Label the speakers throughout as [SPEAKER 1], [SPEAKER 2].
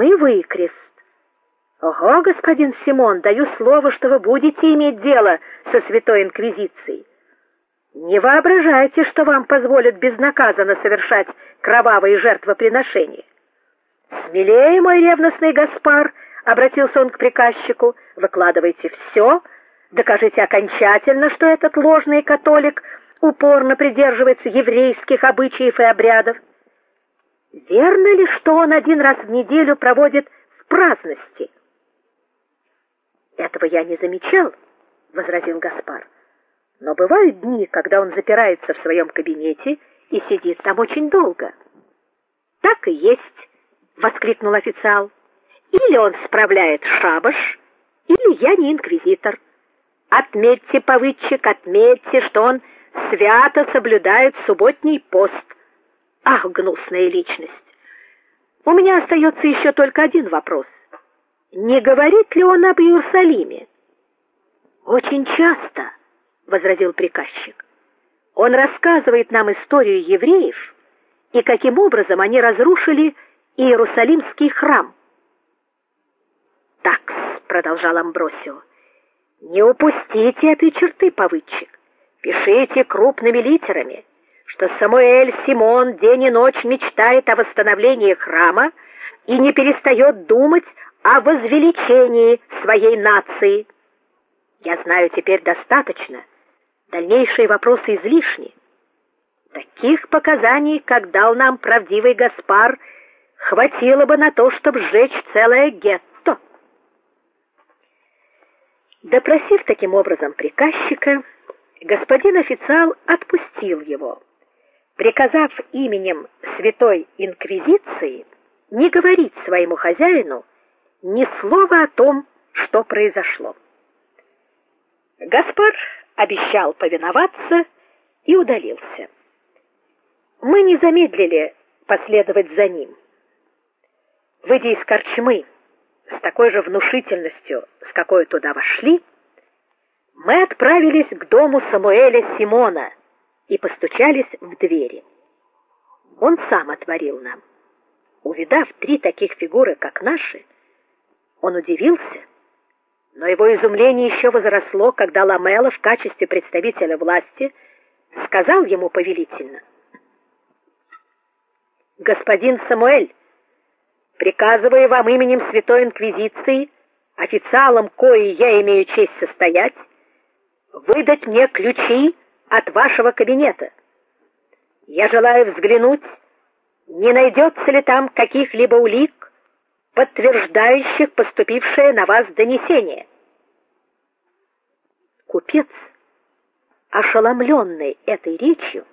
[SPEAKER 1] И выкрест. Ого, господин Симон, даю слово, что вы будете иметь дело со святой инквизицией. Не воображайте, что вам позволят безнаказанно совершать кровавые жертвоприношения. Смелее, мой ревностный Гаспар, обратился он к приказчику. Выкладывайте все, докажите окончательно, что этот ложный католик упорно придерживается еврейских обычаев и обрядов. Верно ли, что он один раз в неделю проводит в праздности? Этого я не замечал, возразил Гаспар. Но бывают дни, когда он запирается в своем кабинете и сидит там очень долго. Так и есть, воскликнул официал. Или он справляет шабаш, или я не инквизитор. Отметьте, повыдчик, отметьте, что он свято соблюдает субботний пост. Ах, гнусная личность. У меня остается еще только один вопрос. Не говорит ли он об Иерусалиме? Очень часто, возразил приказчик. Он рассказывает нам историю евреев и каким образом они разрушили Иерусалимский храм. Так, продолжал Амбросио. Не упустите этой черты, повыдчик. Пишите крупными литерами, что Самуэль Симон день и ночь мечтает о восстановлении храма и не перестает думать о возвеличении своей нации. Я знаю теперь достаточно. Дальнейшие вопросы излишни. Таких показаний, как дал нам правдивый Гаспар, хватило бы на то, чтобы сжечь целое гетто. Допросив таким образом приказчика, господин официал отпустил его, приказав именем Святой Инквизиции не говорить своему хозяину ни слова о том, что произошло. Гаспар обещал повиноваться и удалился. Мы не замедлили последовать за ним. Выйдя из корчмы с такой же внушительностью, с какой туда вошли, мы отправились к дому Самуэля Симона и постучались в двери. Он сам отворил нам. Увидав три таких фигуры, как наши, он удивился, но его изумление еще возросло, когда Ламела в качестве представителя власти сказал ему повелительно: "Господин Самуэль, приказываю вам именем Святой инквизиции, официалом коей я имею честь состоять, выдать мне ключи от вашего кабинета. Я желаю взглянуть, не найдется ли там каких-либо улик, подтверждающих поступившее на вас донесение. Купец, ошеломленный этой речью,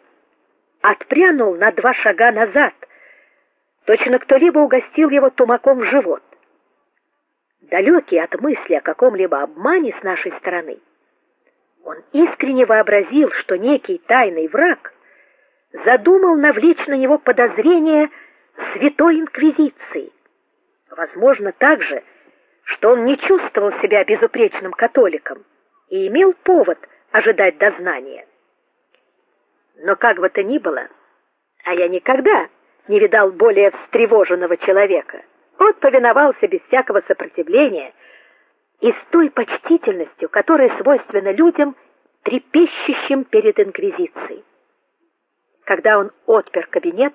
[SPEAKER 1] отпрянул на два шага назад. Точно кто-либо угостил его тумаком в живот. Далекий от мысли о каком-либо обмане с нашей стороны, он искренне вообразил, что некий тайный враг задумал навлечь на него подозрения святой инквизиции. Возможно также, что он не чувствовал себя безупречным католиком и имел повод ожидать дознания. Но как бы то ни было, а я никогда не видал более встревоженного человека. Он повиновался без всякого сопротивления и с той почтительностью, которая свойственна людям, трепещущим перед инквизицией. Когда он отпер кабинет,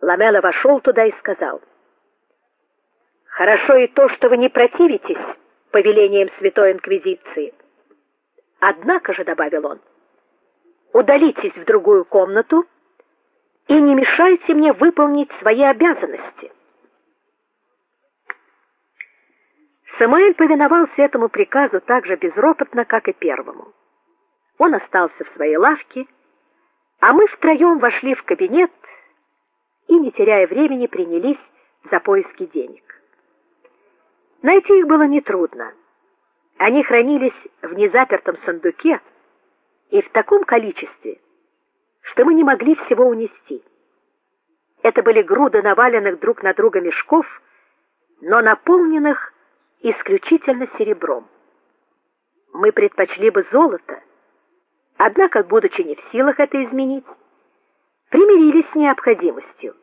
[SPEAKER 1] Ламела вошел туда и сказал: Хорошо и то, что вы не противитесь повелениям Святой инквизиции. Однако же, добавил он, удалитесь в другую комнату и не мешайте мне выполнить свои обязанности. Самуэль повиновался этому приказу так же безропотно, как и первому. Он остался в своей лавке, а мы втроем вошли в кабинет и, не теряя времени, принялись за поиски денег. Найти их было нетрудно. Они хранились в незапертом сундуке и в таком количестве, что мы не могли всего унести. Это были груды наваленных друг на друга мешков, но наполненных исключительно серебром. Мы предпочли бы золото, однако, будучи не в силах это изменить, примирились с необходимостью